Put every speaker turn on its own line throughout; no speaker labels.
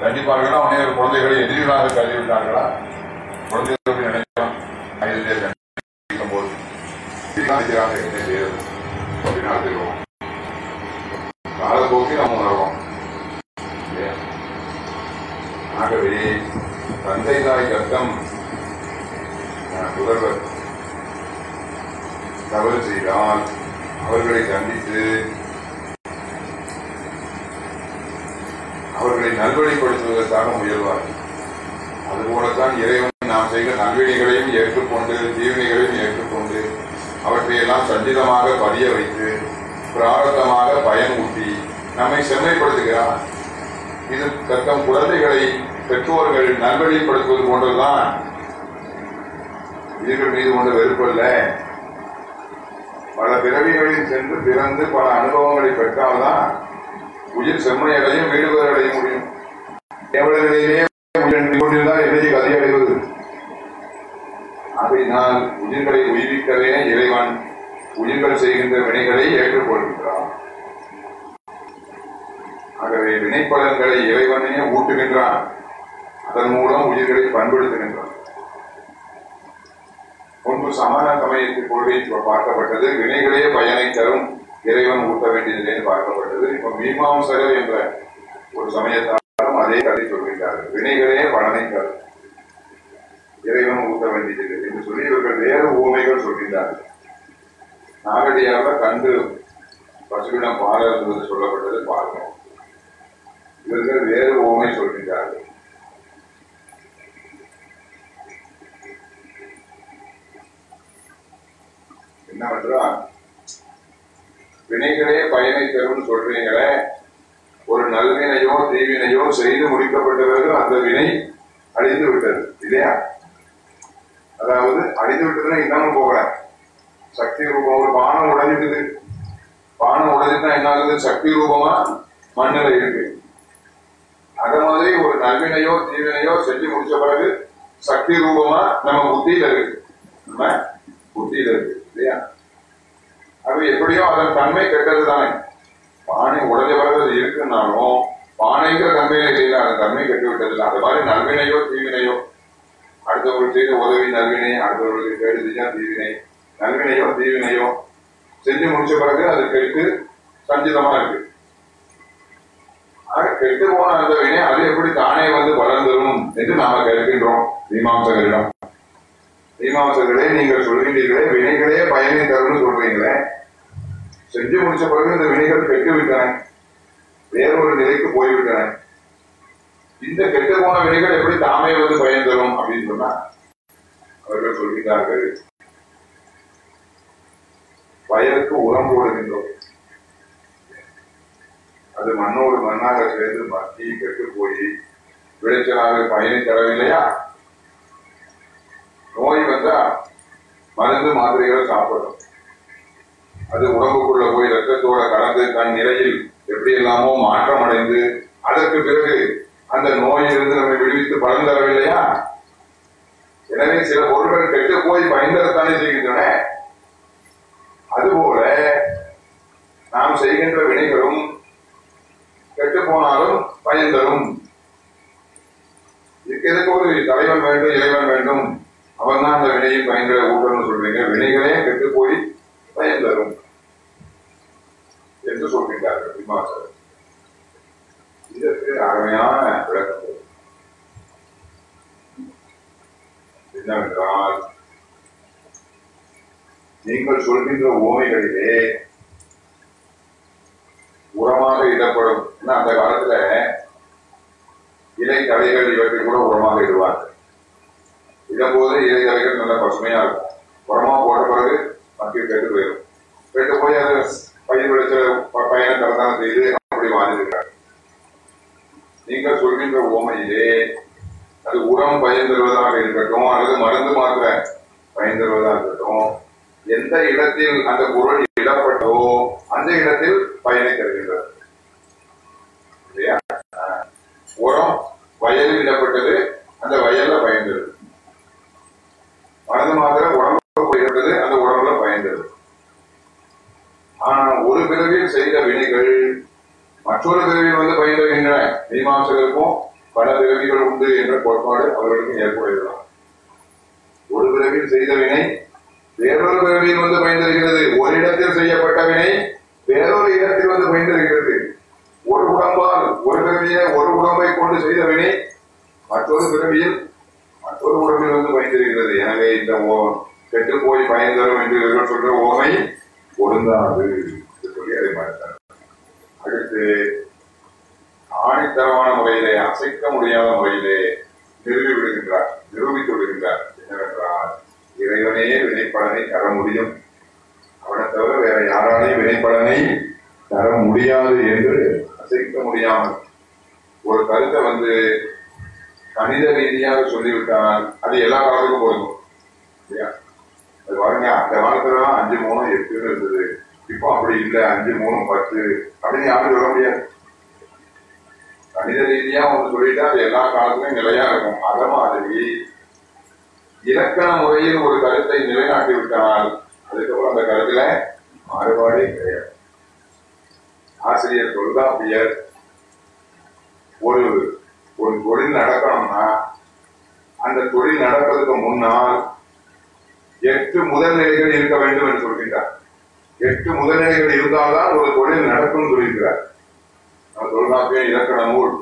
தண்டிப்பார்களா உடனே குழந்தைகளை எதிரிகளாக கருதிவிட்டார்களா? குழந்தைகள் நினைக்கலாம் வயதிலே போது எதிராக என்ன செய்யறது. அப்படின்னா தெரியும் நம்ம உணர்வோம். ஆகவே தந்தை தாய் கர்த்தம் அஹ், புதல்வர் தவறு செய்தால் அவர்களை தண்டித்து அவர்களை நல்வழிப்படுத்துவதற்காக முயல்வார்கள் அதுபோலத்தான் இறைவன் நாம் செய்த நல்வினைகளையும் ஏற்றுக்கொண்டு தீவினைகளையும் ஏற்றுக்கொண்டு அவற்றையெல்லாம் சஞ்சிதமாக பதிய வைத்து பிராரத்தமாக பயன் ஊட்டி நம்மை செம்மைப்படுத்துகிறார் இது தத்தம் குழந்தைகளை பெற்றோர்கள் நல்வழிப்படுத்துவது போன்றதுதான். உயிர்கள் மீது கொண்ட வெறுப்பல்ல பல பிறவிகளில் சென்று பிறந்து பல அனுபவங்களை பெற்றால்தான் உயிர் செம்மையடையும் வீடுவர் முடியும். தேவர்களிலே கொண்டிருந்தால் எதை கதை அடைவது ஆகையினால் உயிர்களை உயிர்விக்கவே இறைவன் உயிர்கள் செய்கின்ற வினைகளை ஏற்றுக்கொள்கின்றான் ஆகவே வினைப்பலன்களை இறைவனையே ஊட்டுகின்றான் அதன் மூலம் உயிர்களை பண்படுத்துகின்றான் முன்பு சமான சமயத்து கொள்கை பார்க்கப்பட்டது வினைகளே பயனை தரும் இறைவன் ஊட்ட வேண்டியதில்லைன்னு பார்க்கப்பட்டது இப்ப மீமாம்சகர் என்ற ஒரு சமயத்தால் அதே கதை சொல்கின்றார்கள். வினைகளே பலனை தரும் இறைவன் ஊட்ட வேண்டியதில்லை என்று சொல்லி இவர்கள் வேறு ஊமைகள் சொல்கின்றார்கள். நாகடியாக கண்டு பசுவிடம் பால் இருந்தது சொல்லப்பட்டது பார்க்கணும் இவர்கள் வேறு ஓமை சொல்கின்றார்கள். என்னவென்றால் வினைகளே பயனை தரும்னு சொல்றீங்களே ஒரு நல்வினையோ தீவினையோ செய்து முடிக்கப்பட்ட பிறகு அந்த வினை அழிந்து விட்டது இல்லையா? அதாவது அழிந்து விட்டதுன்னா இல்லாம போகல சக்தி ரூபம் ஒரு பானம் உடைஞ்சிடுது பானம் உடைஞ்சிட்டா என்ன ஆகுது சக்தி ரூபமா மண்ணில் இருக்கு. அத மாதிரி ஒரு நல்வினையோ தீவினையோ செஞ்சு முடிச்ச பிறகு சக்தி ரூபமா நம்ம புத்தியில இருக்கு. நம்ம புத்தியில இருக்கு இல்லையா? அது எப்படியோ அதன் தன்மை கெட்டது தானே பானை உடலை பிறகு இருக்குன்னாலும் பானைங்கிற தன்மையில செய்யல அந்த தன்மை கெட்டு விட்டது இல்லை அது மாதிரி நல்வினையோ தீவினையோ அடுத்தவர்கள் செய்த உதவி நல்வினை அடுத்தவர்களுக்கு கேடு செஞ்சா தீவினை நல்வினையோ தீவினையோ செஞ்சு முடிச்ச பிறகு அது கெட்டு சஞ்சிதமா இருக்கு. ஆக கெட்டு போன அந்த வினை அது எப்படி தானே வந்து வளர்ந்துடும் என்று நாம கேட்கின்றோம் மீமாம்சகரிடம். மீமாம்சகர்களே நீங்கள் சொல்கின்றீர்களே வினைகளே பயனை தரும்னு சொல்றீங்களே செஞ்சு முடிச்ச பிறகு இந்த வினைகள் கெட்டு விட்டன வேறொரு நிலைக்கு போய்விட்டன. இந்த கெட்டு போன வினைகள் எப்படி தாமே வந்து பயன் தரும் அப்படின்னு சொன்னா அவர்கள் சொல்கிறார்கள் வயலுக்கு உரம் போடுகின்றோம். அது மண்ணோடு மண்ணாக சேர்ந்து மக்கி கெட்டு போய் விளைச்சலாக பயனை தரவில்லையா? நோய் வந்தா மருந்து மாத்திரைகளை சாப்பிடும் அது உடம்புக்குள்ள போய் ரத்தத்தோட கலந்து தன் நிலையில் எப்படி எல்லாமோ மாற்றம் அடைந்து அதற்கு பிறகு அந்த நோயிலிருந்து நம்மை விடுவித்து பலன் தரவில்லையா? எனவே சில பொருட்கள் கெட்டு போய் பயன்தரத்தானே செய்கின்றன. அதுபோல நாம் செய்கின்ற வினைகளும் கெட்டு போனாலும் பயன் தரும். இதுக்கு ஒரு தலைவன் வேண்டும் இறைவன் வேண்டும்? அவன் தான் அந்த வினையின் பயன்களை ஊட்டணும்னு சொல்றீங்க. வினைகளே கெட்டு போய் பயன் தரும். என்று சொல்கின்றார்கள். விமாசர் இதற்கு அருமையான விளக்கம். என்னவென்றால் நீங்கள் சொல்கின்ற ஓமைகளிலே உரமாக இடப்படும் ஏன்னா அந்த காலத்துல இலை தழைகள் இவற்றை கூட உரமாக இடுவார்கள். இடும்போது இலை தழைகள் நல்ல பசுமையா இருக்கும். உரமா போட்ட பிறகு மக்கள் கேட்டு போயிடும். கேட்டு போய் அதை பயிர் பயணத்தை தான் செய்து அப்படி வாழ்ந்திருக்கிறார் நீங்கள் சொல்கின்ற ஓமையிலே அது உரம் பயன் தருவதாக இருக்கட்டும் அல்லது மருந்து மாத்திர பயன் தருவதாக இருக்கட்டும் எந்த இடத்தில் அந்த பொருள் இடப்பட்டோ அந்த இடத்தில் பயனை தருகின்றது இல்லையா ஆஹ். உரம் வயலில் இடப்பட்டது அந்த வயல்ல பயன் தருது மருந்து மாத்திரை உடம்புல போயிட்டது அந்த உடம்புல பயன் தருது ஒரு பிறவியில் செய்த வினைகள் மற்றொரு பிறவியில் வந்து பயன் மீமாசகருக்கும் பல பிறவிகள் உண்டு என்ற கோட்பாடு அவர்களுக்கு ஏற்படுகிறார் ஒரு பிறவியில் செய்த வினை வேறொரு பிறவியில் வந்து பயந்திருக்கிறது ஒரு இடத்தில் செய்யப்பட்ட வினை வேறொரு இடத்தில் வந்து பயந்திருக்கிறது ஒரு உடம்பால் ஒரு பிறவியை ஒரு உடம்பை கொண்டு செய்த வினை மற்றொரு பிறவியில் மற்றொரு உடம்பில் வந்து பயந்திருக்கிறது எனவே இந்த ஓ- கெட்டு போய் பயந்தரும் என்று சொல்ற ஓமை பொருந்தாது. என்று மறுத்தார் அடுத்து ஆணித்தரமான முறையிலே அசைக்க முடியாத முறையிலே நிறுவி விடுகின்றார். நிரூபித்து விடுகின்றார். என்னவென்றால் இறைவனே வினைப்பலனை தர முடியும். அவனை தவிர வேற யாராலையும் வினைப்பலனை தர முடியாது என்று அசைக்க முடியாமல். ஒரு கருத்தை வந்து கணித ரீதியாக சொல்லிவிட்டால் அது எல்லா காலத்துக்கும் போதும் இல்லையா? அது பாருங்க அந்த காலத்துல அஞ்சு மூணு எட்டுன்னு இருந்தது. இப்போ அப்படி இல்லை அஞ்சு மூணு பத்து அப்படின்னு யாரும் சொல்ல முடியாது. கணித ரீதியா ஒன்று சொல்லிட்டா அது எல்லா காலத்திலும் நிலையா இருக்கும். அத மாதிரி இலக்கண முறையில் ஒரு கருத்தை நிலைநாட்டி விட்டால் அதுக்கப்புறம் அந்த கருத்துல மாறுபாடே கிடையாது. ஆசிரியர் தொல்காப்பியர் ஒரு ஒரு தொழில் நடக்கணும்னா அந்த தொழில் நடப்பதற்கு முன்னால் எட்டு முதல் நிலைகள் இருக்க வேண்டும் என்று சொல்கின்றார். எட்டு முதல்நிலைகள் இருந்தால்தான் ஒரு தொழில் நடக்கும் சொல்லியிருக்கிறார். நம்ம இலக்கண நூல்.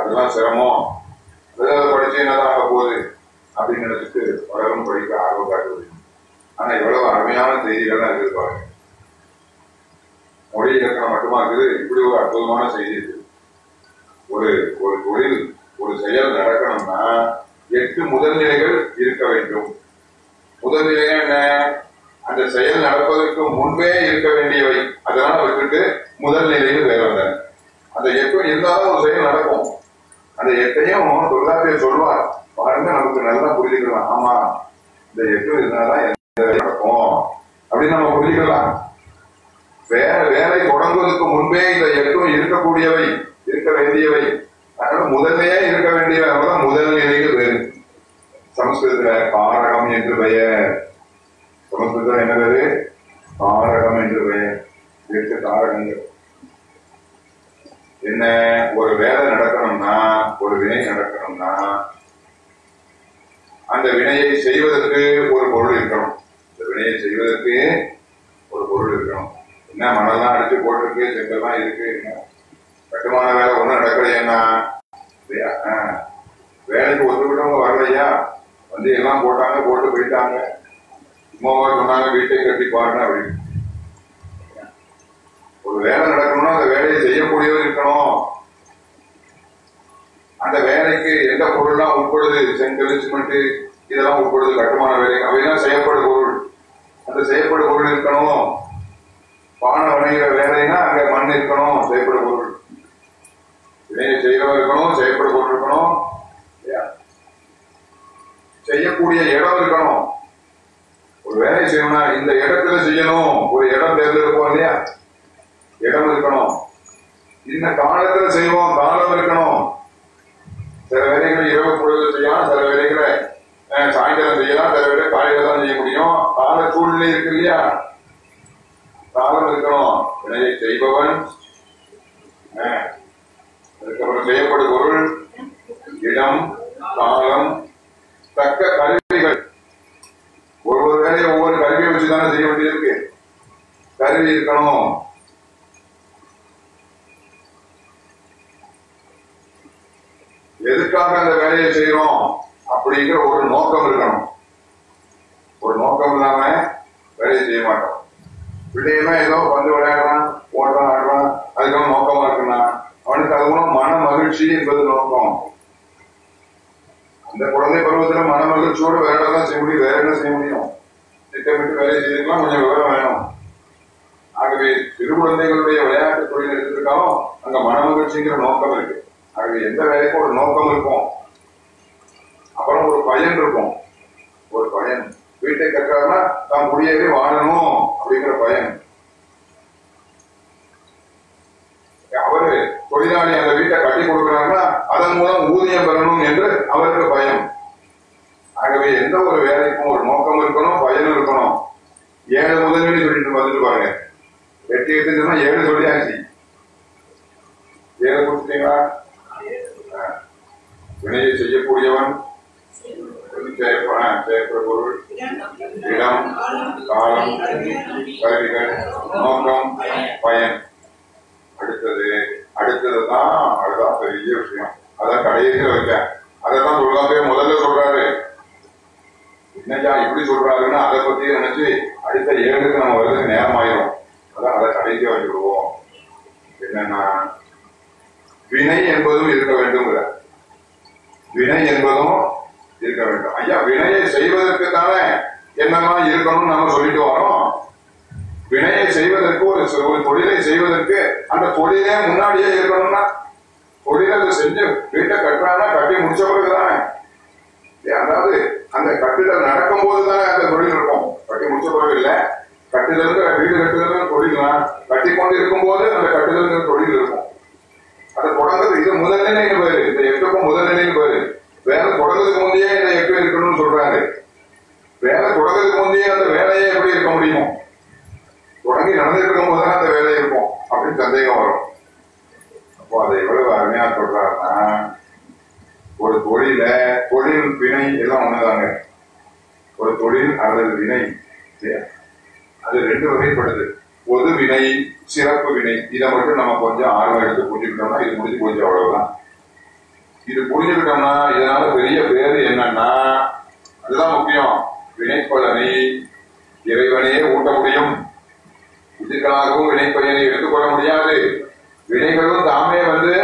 அதெல்லாம் சிரமம். அதை படிச்சு என்னதான் ஆக போகுது அப்படின்னு நினைச்சிட்டு பலரும் படிக்க ஆர்வம் காட்டுவது. ஆனா இவ்வளவு அருமையான செய்திகள் தான் பாருங்க. மொழி இலக்கணம் மட்டுமா இருக்குது? இப்படி ஒரு அற்புதமான செய்தி இருக்கு. ஒரு ஒரு தொழில் ஒரு செயல் நடக்கணும்னா எட்டு முதல்நிலைகள் இருக்க வேண்டும். முதல்நிலை என்ன? அந்த செயல் நடப்பதற்கு முன்பே இருக்க வேண்டியவை. அதெல்லாம் விட்டுட்டு முதல் நிலையில் வேற வந்தார் அந்த எட்டு இருந்தாலும் ஒரு செயல் நடக்கும். அந்த எட்டையும் தொழிலாளர் சொல்வார். பாருங்க நமக்கு நல்லா புரிஞ்சுக்கலாம். ஆமா இந்த எட்டு இருந்தால்தான் எந்த வேலை நடக்கும். அப்படின்னு நம்ம புரிஞ்சுக்கலாம். வேற வேலை தொடங்குவதற்கு முன்பே இந்த எட்டும் இருக்கக்கூடியவை இருக்க வேண்டியவை. அதனால முதல்லயே இருக்க வேண்டியவை அதனால முதல் நிலையில் வேறு. சமஸ்கிருதத்துல காரகம் என்று பெயர். சமஸ்கிருதம் என்ன பேரு என்று பெயர். எட்டு என்ன ஒரு வேலை நடக்கணும்னா ஒரு வினை நடக்கணும்னா அந்த வினையை செய்வதற்கு ஒரு பொருள் இருக்கணும். இந்த வினையை செய்வதற்கு ஒரு பொருள் இருக்கணும். என்ன மணல்லாம் அடிச்சு போட்டிருக்கு செங்கல்லாம் இருக்கு என்ன? கட்டுமான வேலை ஒன்றும் நடக்கலையேன்னா இல்லையா? வேலைக்கு ஒத்துக்கிட்டவங்க வரலையா? வந்து எல்லாம் போட்டாங்க போட்டு போயிட்டாங்க. சும்மாவா சொன்னாங்க வீட்டை கட்டி பாருங்க அப்படின்னு ஒரு வேலை நடக்கணும்னா அந்த வேலையை செய்யக்கூடியவர் இருக்கணும். அந்த வேலைக்கு எந்த பொருள்லாம் உட்படுது? செங்கல் சிமெண்ட் இதெல்லாம் உட்படுது கட்டுமான வேலை. அவையெல்லாம் செய்யப்படும் பொருள். அந்த செய்யப்படும் பொருள் இருக்கணும். பானை வணைகிற வேலைன்னா அங்க மண் இருக்கணும் செய்யப்படும் பொருள். வேலை செய்யறவன் இருக்கணும் செய்யப்படும் பொருள் இருக்கணும். செய்யக்கூடிய இடம் இருக்கணும். ஒரு வேலை செய்யணும்னா இந்த இடத்துல செய்யணும். ஒரு இடம் தேர்ந்தெடுப்போம் இல்லையா? இடம் இருக்கணும். இந்த காலத்துல செய்வோம் காலம் இருக்கணும். சில வேலைகளை இரவு பொழுது செய்யலாம் சில வேலைகளை சாயந்தரம் செய்யலாம் சில வேலை காலையில தான் செய்ய முடியும். கால சூழ்நிலை இருக்கு இல்லையா? காலம் இருக்கணும். வினையை செய்பவன் அஹ், அதுக்கப்புறம் செய்யப்படும் பொருள் இடம் காலம் தக்க கருவிகள். ஒரு ஒரு வேலையை ஒவ்வொரு கருவியை வச்சு தானே செய்ய வேண்டியிருக்கு. கருவி இருக்கணும். எதுக்காக அந்த வேலையை செய்யறோம்? அப்படிங்கிற ஒரு நோக்கம் இருக்கணும். ஒரு நோக்கம் இல்லாம வேலையை செய்ய மாட்டோம். பிள்ளையெல்லாம் ஏதோ வந்து விளையாடுறான் ஓடுறான் ஆடுறான் அதுக்காக நோக்கமா இருக்குன்னா அவனுக்கு அது மூலம் மன மகிழ்ச்சி என்பது நோக்கம். அந்த குழந்தை பருவத்துல மன மகிழ்ச்சியோட வேலை தான் செய்ய முடியும்? வேற என்ன செய்ய முடியும்? திட்டமிட்டு வேலையை செய்திருக்கலாம் கொஞ்சம் விவரம் வேணும். ஆகவே சிறு குழந்தைகளுடைய விளையாட்டு தொழில் எடுத்திருக்காலும் அங்க மன மகிழ்ச்சிங்கிற நோக்கம் இருக்கு. ஆகவே எந்த வேலைக்கும் ஒரு நோக்கம் இருக்கும். அப்புறம் ஒரு பயன் இருக்கும். ஒரு பயன். வீட்டை கட்டுறாருன்னா தான் முடியவே வாழணும் அப்படிங்கிற பயன். அவரு தொழிலாளி அந்த வீட்டை கட்டி கொடுக்கிறாங்கன்னா அதன் மூலம் ஊதியம் பெறணும் என்று அவருக்கு பயம். ஆகவே எந்த ஒரு வேலைக்கும் ஒரு நோக்கம் இருக்கணும் பயனும் இருக்கணும். ஏழு முதலீடு சொல்லிட்டு வந்துட்டு பாருங்க. எட்டு எட்டு சொன்னா ஏழு சொல்லியாச்சு. ஏழு கொடுத்துட்டீங்களா? வினையை செய்யக்கூடியவன் செயற்ப- செயற்பட பொருள். இடம் காலம் கருவிகள் நோக்கம் பயன். அடுத்தது அடுத்ததுதான் அதுதான் பெரிய விஷயம். அதான் கடைசியில் அதை அதான் தொல்காப்பிய முதல்ல சொல்றாரு. என்னையா இப்படி சொல்றாருன்னு அதை பத்தி நினைச்சு அடுத்த ஏழுக்கு நம்ம வருது நேரம் ஆயிரும் அதான் அதை கடைசியா வச்சுடுவோம் என்னன்னா வினை என்பதும் இருக்க வேண்டும்ங்கிற வினை என்பதும் இருக்க வேண்டும் ஐயா வினையை செய்வதற்கு தானே என்னெல்லாம் இருக்கணும்னு நம்ம சொல்லிட்டு வரோம் வினையை செய்வதற்கு ஒரு ஒரு தொழிலை செய்வதற்கு அந்த தொழிலே முன்னாடியே இருக்கணும்னா தொழிலை அதை செஞ்சு வீட்டை கட்டுறாங்கன்னா கட்டி முடிச்ச பிறகுதானே அதாவது அந்த கட்டுதல் நடக்கும் போது தானே அந்த தொழில் இருக்கும். கட்டி முடிச்ச பிறகு இல்ல. கட்டுதலுங்கிற வீடு கட்டுதலுங்கிற தொழிலாம் கட்டி கொண்டு இருக்கும் போது அந்த கட்டுதலுங்கிற தொழில் இருக்கும். அது தொடங்குறது இது முதல்நிலைன்னு பேரு. இந்த எட்டுக்கும் முதல்நிலைன்னு பேரு. வேலை தொடங்குறதுக்கு முந்தையே இந்த எட்டு இருக்கணும்னு சொல்றாங்க வேலை தொடங்குறதுக்கு முந்தையே அந்த வேலையே எப்படி இருக்க முடியும்? தொடங்கி நடந்துட்டு இருக்கும் போது அந்த வேலை இருக்கும். அப்படின்னு சந்தேகம் வரும். அப்போ அதை எவ்வளவு அருமையா சொல்றாருன்னா ஒரு தொழில தொழில் வினை எல்லாம் ஒண்ணுதாங்க. ஒரு தொழில் அல்லது வினை அது ரெண்டு வகைப்படுது. பொது வினை சிறப்பு வினை. இதை மட்டும் நம்ம கொஞ்சம் ஆர்வம் எடுத்து புரிஞ்சுக்கிட்டோம்னா இது முடிஞ்சு போச்சு அவ்வளவுதான். இது புரிஞ்சுக்கிட்டோம்னா இதனால பெரிய பேரு என்னன்னா அதுதான் முக்கியம். வினைப்பலனை இறைவனே ஊட்ட முடியும். இதுக்காகவும் வினைப்பயனை எடுத்துக்கொள்ள முடியாது. வினைகளும் தாமே வந்து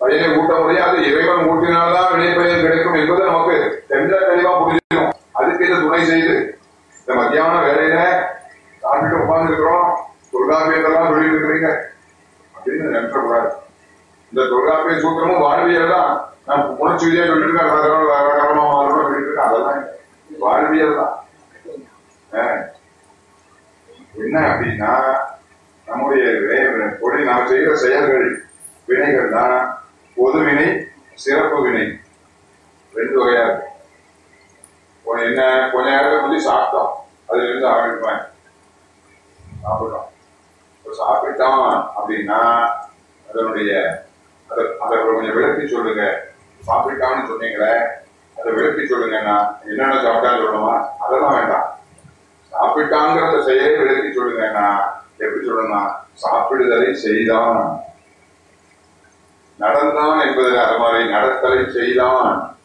பயனை ஊட்ட முடியாது. இறைவன் ஊட்டினால்தான் வினைப்பயன் கிடைக்கும் என்பது நமக்கு எந்த தெளிவா புரிஞ்சிடும் அதுக்கு இது துணை செய்து இந்த மத்தியான வேலையில சாப்பிட்டு உட்கார்ந்து இருக்கிறோம் தொல்காப்பியத்தெல்லாம் சொல்லிட்டு இருக்கிறீங்க அப்படின்னு நினைக்கக்கூடாது. இந்த தொல்காப்பிய சூத்திரமும் வாழ்வியல் தான் நான் உணர்ச்சியிலே சொல்லிட்டு இருக்கேன் ரகரம், மாறணும் சொல்லிட்டு இருக்கேன் அதெல்லாம் வாழ்வியல் தான் ஆஹ். என்ன அப்படின்னா நம்முடைய தொழில் நாம் செய்கிற செயல்கள் வினைகள் தான் பொது வினை சிறப்பு வினை. ரெண்டு வகையா இருக்கு. என்ன கொஞ்ச நேரத்தை முந்தி சாப்பிட்டோம். அதுல இருந்து ஆரம்பிப்பேன் சாப்பிட்டோம் இப்ப சாப்பிட்டோம் அப்படின்னா அதனுடைய அதை அதை கொஞ்சம் விளக்கி சொல்லுங்க. சாப்பிட்டான்னு சொன்னீங்களே அதை விளக்கி சொல்லுங்கன்னா என்னென்ன சாப்பிட்டான்னு சொல்லணுமா? அதெல்லாம் வேண்டாம். சாப்பிட்டாங்கிற செயலை விளக்கி சொல்லுங்கன்னா எப்படி சொல்லணும்னா சாப்பிடுதலை செய்தான். நடந்தான் என்பதில் அறமாறை மாதிரி நடத்தலை செய்தான்.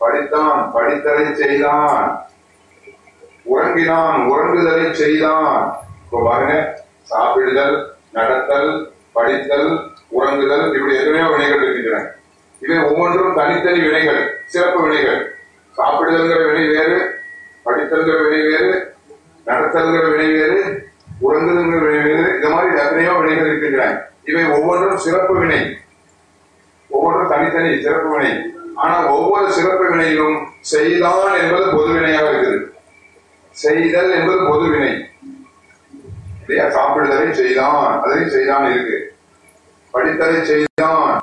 படித்தான் படித்தலை செய்தான். உறங்கினான் உறங்குதலை செய்தான். இப்போ பாருங்க சாப்பிடுதல் நடத்தல் படித்தல் உறங்குதல் இப்படி எத்தனையோ வினைகள் இருக்கின்றன. இவை ஒவ்வொன்றும் தனித்தனி வினைகள் சிறப்பு வினைகள். சாப்பிடுதல்கிற வினை வேறு படித்தல்கிற வினை வேறு நடத்தல்கிற வினை வேறு உறங்குதல்கிற வினை வேறு இந்த மாதிரி எத்தனையோ வினைகள் இருக்கின்றன. இவை ஒவ்வொன்றும் சிறப்பு வினை. ஒவ்வொன்றும் தனித்தனி சிறப்பு வினை ஆனா ஒவ்வொரு சிறப்பு வினையிலும் செய்தான் என்பது பொதுவினையாக இருக்குது. செய்தல் என்பது பொதுவினை. இல்லையா? சாப்பிடுதலை செய்தான் அதனையும் செய்தான் இருக்கு. படித்தலை செய்தான்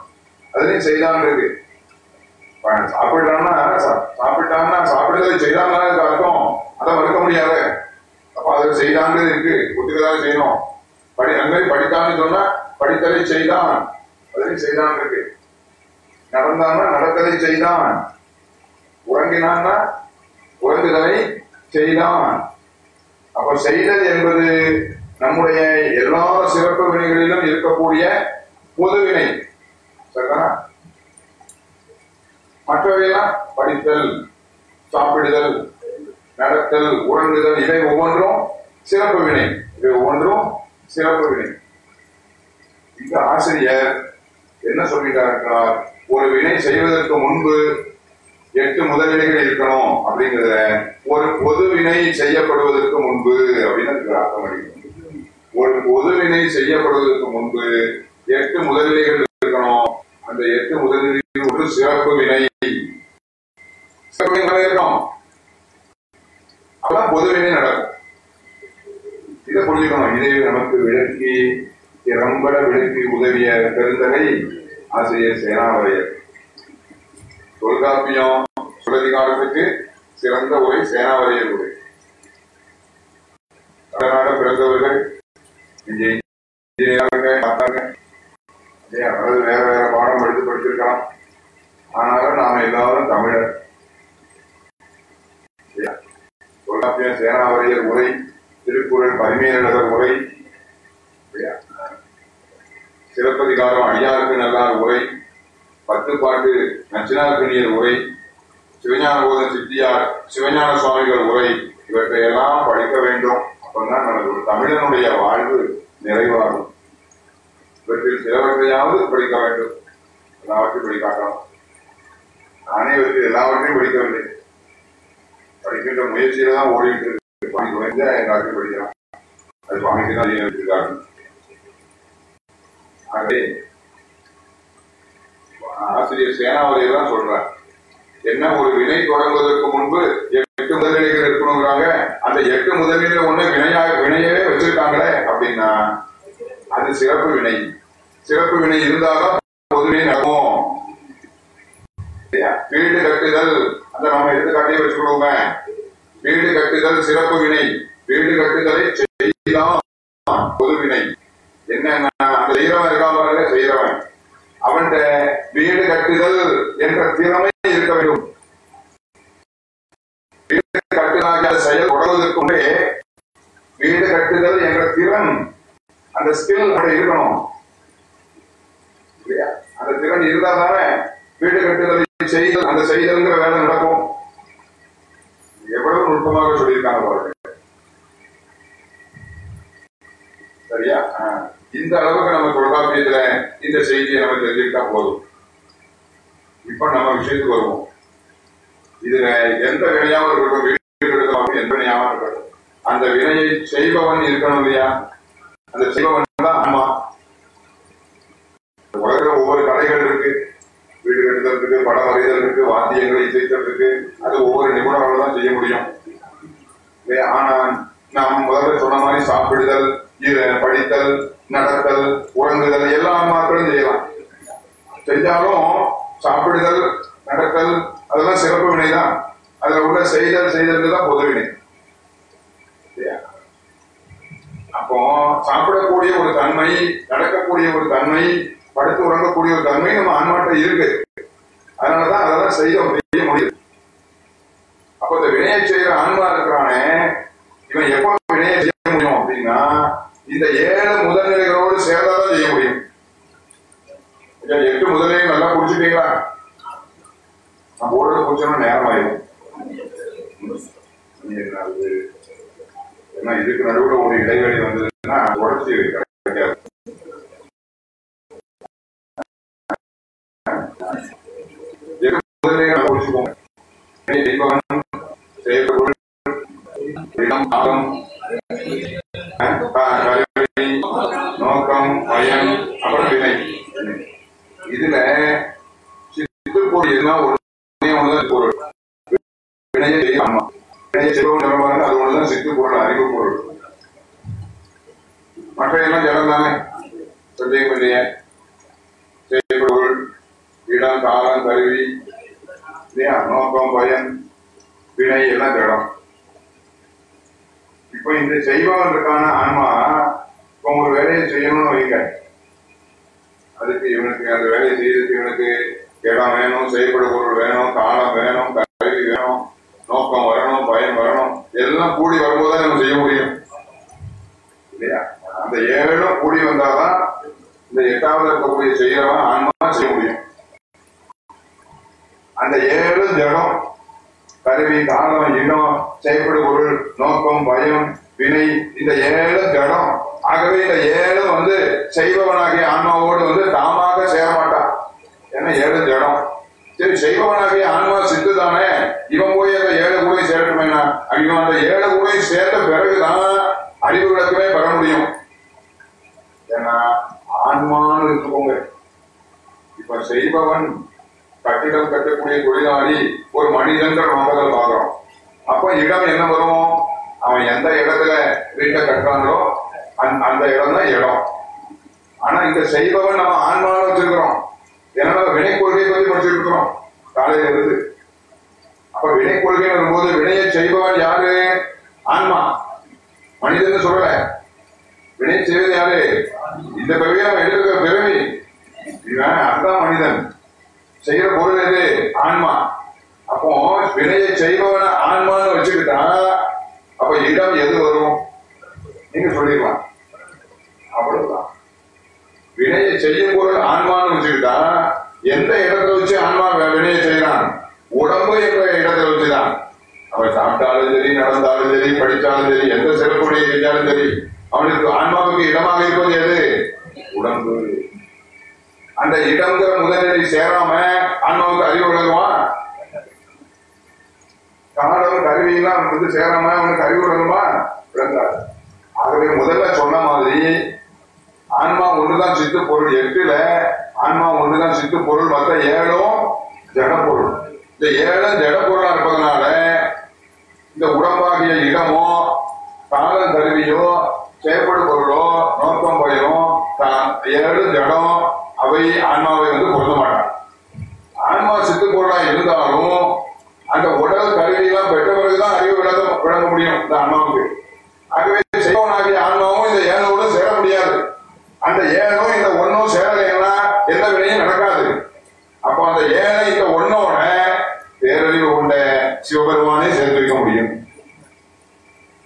அதனையும் செய்தான் இருக்கு. சாப்பிடுறான்னா சா- சாப்பிட்டான்னா சாப்பிடுதலை செய்தான் அர்த்தம். அதை மறுக்க முடியாது. அப்ப அதை செய்தான்னு இருக்கு. ஒத்துக்கதான் செய்யணும். படி அந்த மாதிரி படித்தான்னு சொன்னா படித்தலை செய்தான் அதனையும் செய்தான் இருக்கு. நடந்தான்னா நடத்தலை செய்தான். உறங்கினான்னா உறங்குதலை செய்தான். அப்ப செய்தல் என்பது நம்முடைய எல்லா சிறப்பு வினைகளிலும் இருக்கக்கூடிய பொதுவினை. சரிதானா? மற்றவையெல்லாம் படித்தல் சாப்பிடுதல் நடத்தல் உறங்குதல் இவை ஒவ்வொன்றும் சிறப்பு வினை. இவை ஒவ்வொன்றும் சிறப்பு வினை. இந்த ஆசிரியர் என்ன சொல்லிட்டார் என்றால் ஒரு வினை செய்வதற்கு முன்பு எட்டு முதல்நிலைகள் இருக்கணும் அப்படிங்கிறத ஒரு பொது வினை செய்யப்படுவதற்கு முன்பு அப்படின்னு அதுக்கு அர்த்தம் அடிக்கணும் ஒரு பொது வினை செய்யப்படுவதற்கு முன்பு எட்டு முதல்நிலைகள் இருக்கணும். அந்த எட்டு முதல்நிலை ஒரு சிறப்பு வினை. இருக்கணும். அப்பதான் பொது வினை நடக்கும். இதை புரிஞ்சுக்கணும். இதை நமக்கு விளக்கி திறம்பட விளக்கி உதவிய பெருந்தகை ஆசிரியர் சேனாவரையர் தொல்காப்பியம் சுழதிகாரத்துக்கு சிறந்த உரை சேனாவரையர் உரை. தமிழ்நாடு பிறந்தவர்கள் அதாவது வேற வேற பாடம் எடுத்து படிச்சிருக்கலாம். ஆனாலும் நாம எல்லாரும் தமிழர். தொல்காப்பியம் தொல்காப்பிய உரை திருக்குறள் பரிமையாளர் உரை. இல்லையா? சிறப்பதிகாரம் அடியாருக்கு நல்லார் உரை பத்து பாட்டு நச்சினார்கணியர் உரை சிவஞான போதன் சித்தியார் சிவஞான சுவாமிகள் உரை இவற்றை எல்லாம் படிக்க வேண்டும். அப்பதான் நமது ஒரு தமிழனுடைய வாழ்வு நிறைவாகும். இவற்றில் சிலவற்றையாவது படிக்க வேண்டும். எல்லாவற்றையும் படிக்காட்டலாம் நானே இவற்றில் எல்லாவற்றையும் படிக்கவில்லை படிக்கின்ற முயற்சியில தான் ஓடிட்டு இருக்கு பாணி எல்லாத்தையும் படிக்கலாம். அது சுவாமிக்கு தான் வச்சிருக்காங்க? ஆகவே ஆசிரியர் சேனாவதியை தான் சொல்றார். என்ன ஒரு வினை தொடங்குவதற்கு முன்பு எட்டு முதல்நிலைகள் இருக்கணுங்கிறாங்க. அந்த எட்டு முதல்நிலை ஒண்ணு வினையாக வினையவே வச்சிருக்காங்களே அப்படின்னா அது சிறப்பு வினை. சிறப்பு வினை இருந்தாலும் பொதுவே நடக்கும். வீடு கட்டுதல் அந்த நம்ம எடுத்துக்காட்டியே வச்சுக்கணுமே. வீடு கட்டுதல் சிறப்பு வினை. வீடு கட்டுதலை செய்தான் பொது வினை. என்ன அந்த செய்யறவன் இருக்கான் அவன்கிட்ட வீடு கட்டுதல் என்ற திறமை இருக்க வேண்டும். வீடு கட்டுதலாக செயல் உடலுக்கு வீடு கட்டுதல் என்ற திறன் அந்த ஸ்கில் அப்படி இருக்கணும். இல்லையா? அந்த திறன் இருந்தா தானே வீடு கட்டுதலை செய்தல் அந்த செய்தல்ங்கிற வேலை நடக்கும். எவ்வளவு நுட்பமாக சொல்லியிருக்காங்க பாருங்க. சரியா? ஆஹ் இந்த அளவுக்கு நம்ம தொல்காப்பியத்துல இந்த செய்தியை நம்ம தெரிஞ்சுக்கிட்டா போதும். இப்ப நம்ம விஷயத்துக்கு வருவோம். இதுல எந்த வினையாவும் இருக்கட்டும் வீடு எந்த வினையாவும் இருக்கட்டும் அந்த வினையை செய்பவன் இருக்கணும் இல்லையா? அந்த செய்பவன் தான் ஆமா உலகில் ஒவ்வொரு கலைகள் இருக்கு. வீடு கட்டுதல் இருக்கு படம் வரைதல் இருக்கு வாத்தியங்களை இசைத்தல் இருக்கு அது ஒவ்வொரு நிபுணரால தான் செய்ய முடியும். ஆனா நாம் முதல்ல சொன்ன மாதிரி சாப்பிடுதல் படித்தல் நடத்தல் உறங்குதல் எல்லா மாத்திரம் செய்யலாம். செஞ்சாலும் சாப்பிடுதல் நடத்தல் அதெல்லாம் சிறப்பு வினை தான் அதுல உள்ள செய்தல் செய்தல் தான் பொது வினை. அப்போ சாப்பிடக்கூடிய ஒரு தன்மை நடக்கக்கூடிய ஒரு தன்மை படுத்து உறங்கக்கூடிய ஒரு தன்மை நம்ம ஆன்மாட்ட இருக்கு. அதனாலதான் அதெல்லாம் செய்ய செய்ய முடியுது அப்ப இந்த வினையை செய்யற ஆன்மா இருக்கிறானே இவன் எப்ப வினையை செய்ய முடியும் அப்படின்னா இந்த ஏழு முதல்நிலைகளோடு சேர்ந்தாதான் செய்ய முடியும். எட்டு முதலையும் நல்லா குடிச்சுட்டீங்களா நம்ம போடுறது குடிச்சோம்னா நேரம் ஆயிடும் ஏன்னா இதுக்கு நடுவில் ஒரு இடைவெளி வந்ததுன்னா உடச்சி கிடைக்காது எட்டு முதலையும் நல்லா குடிச்சுக்கோங்க வினை செயல்பொருள் இடம் காலம் கருவி நோக்கம் பயம் அப்புறம் வினை இதுல சித்துப்பொருள் என்ன பொருள் வினையை ஆமா வினையை அது ஒண்ணு சித்து பொருள் அறிவு பொருள் மக்கள் எல்லாம் ஜலம் தானே சந்தேகம் இல்லையே செயல்பொருள் இடம் காலம் கருவி இல்லையா? நோக்கம் பயன் வினை எல்லாம் ஜடம் இப்ப இந்த செய்பவனுக்கான ஆன்மா இப்ப ஒரு வேலையை செய்யணும்னு வைங்க. அதுக்கு இவனுக்கு அந்த வேலையை செய்யறதுக்கு இவனுக்கு இடம் வேணும் செய்யப்படும் பொருள் வேணும் காலம் வேணும் கல்வி வேணும் நோக்கம் வரணும் பயன் வரணும் எல்லாம் கூடி வரும்போது நம்ம செய்ய முடியும். இல்லையா? அந்த ஏழும் கூடி வந்தாதான் இந்த எட்டாவது இருக்கக்கூடிய செய்யறவன் ஆன்மா செய்ய முடியும். அந்த ஏழு ஜடம் கருவி காலம் இனம் செயற்படு பொருள் நோக்கம் பயம் வினை இந்த ஏழு ஜடம் ஆகவே இந்த ஏழு வந்து செய்பவனாகிய ஆன்மாவோடு வந்து தாமாக சேரமாட்டான். ஏன்னா ஏழு ஜடம் சரி செய்பவனாகிய ஆன்மா சித்து தானே இவன் போய் அந்த ஏழு கூட சேரட்டுமேனா இவன் அந்த ஏழு கூட சேர்த்த பிறகுதான் அறிவு விளக்கமே பெற முடியும். ஏன்னா ஆன்மான்னு இருக்குங்க இப்ப செய்பவன் கட்டிடம் கட்டக்கூடிய தொழிலாளி ஒரு மனிதன்ற நோக்கத்தில் பாக்குறோம் அப்ப இடம் என்ன வரும்? அவன் எந்த இடத்துல வீட்டை கட்டுறாங்களோ அந்த- அந்த இடம் தான் இடம். ஆனா இந்த செய்பவன் நம்ம ஆன்மான்னு வச்சிருக்கிறோம். ஏன்னா வினை கொள்கையை பத்தி படிச்சுட்டு இருக்கிறோம். காலையில இருந்து அப்ப வினை கொள்கை வரும்போது வினையை செய்பவன் யாரு? ஆன்மா. மனிதன் சொல்லல. வினை செய்வது யாரு? இந்த பிறவியை அவன் எடுக்கிற பிறவி. இவன் அதுதான் மனிதன். செய்யற பொருள் எது? ஆன்மா. அப்போ வினையை செய்பவன ஆன்மான்னு வச்சுக்கிட்டா அப்ப இடம் எது வரும்? நீங்க சொல்லிடலாம். அவ்வளவுதான். வினையை செய்யும் பொருள் ஆன்மான்னு வச்சுக்கிட்டா எந்த இடத்தை வச்சு ஆன்மா வினையை செய்யறான்? உடம்பு என்ற இடத்தை வச்சுதான். அவன் சாப்பிட்டாலும் சரி நடந்தாலும் சரி படித்தாலும் சரி எந்த சிறப்புடைய செஞ்சாலும் சரி அவனுக்கு ஆன்மாவுக்கு இடமாக இருப்பது எது? உடம்பு. அந்த இடங்கிற முதலில் சேராம ஆன்மாவுக்கு அறிவு விளங்குவான் காலம் கருவியெல்லாம் அவனுக்கு வந்து சேராம அவனுக்கு அறிவு விளங்குமா விளங்காது ஆகவே முதல்ல சொன்ன மாதிரி ஆன்மா ஒண்ணுதான் சித்து பொருள் எட்டுல ஆன்மா ஒண்ணுதான் சித்து பொருள் மற்ற ஏழும் ஜடப்பொருள். பொருள் இந்த ஏழும் ஜடப்பொருளா இருப்பதனால இந்த உடம்பாகிய இடமோ காலம் கருவியோ செயற்படு பொருளோ நோக்கம் பயனோ ஏழு ஜடம் அவை ஆன்மாவை வந்து பொருத்த மாட்டான். ஆன்மா சித்து பொருளா இருந்தாலும் அந்த உடல் கருவியெல்லாம் பெற்ற பிறகுதான் அறிவு விளக்க விளங்க முடியும் இந்த ஆன்மாவுக்கு. ஆகவே செய்வனாகிய ஆன்மாவும் இந்த ஏழோடு சேர முடியாது. அந்த ஏனும் இந்த ஒன்னும் சேரலைன்னா எந்த வினையும் நடக்காது. அப்போ அந்த ஏனை இந்த ஒன்னோட பேரறிவு கொண்ட சிவபெருமானே சேர வைக்க முடியும்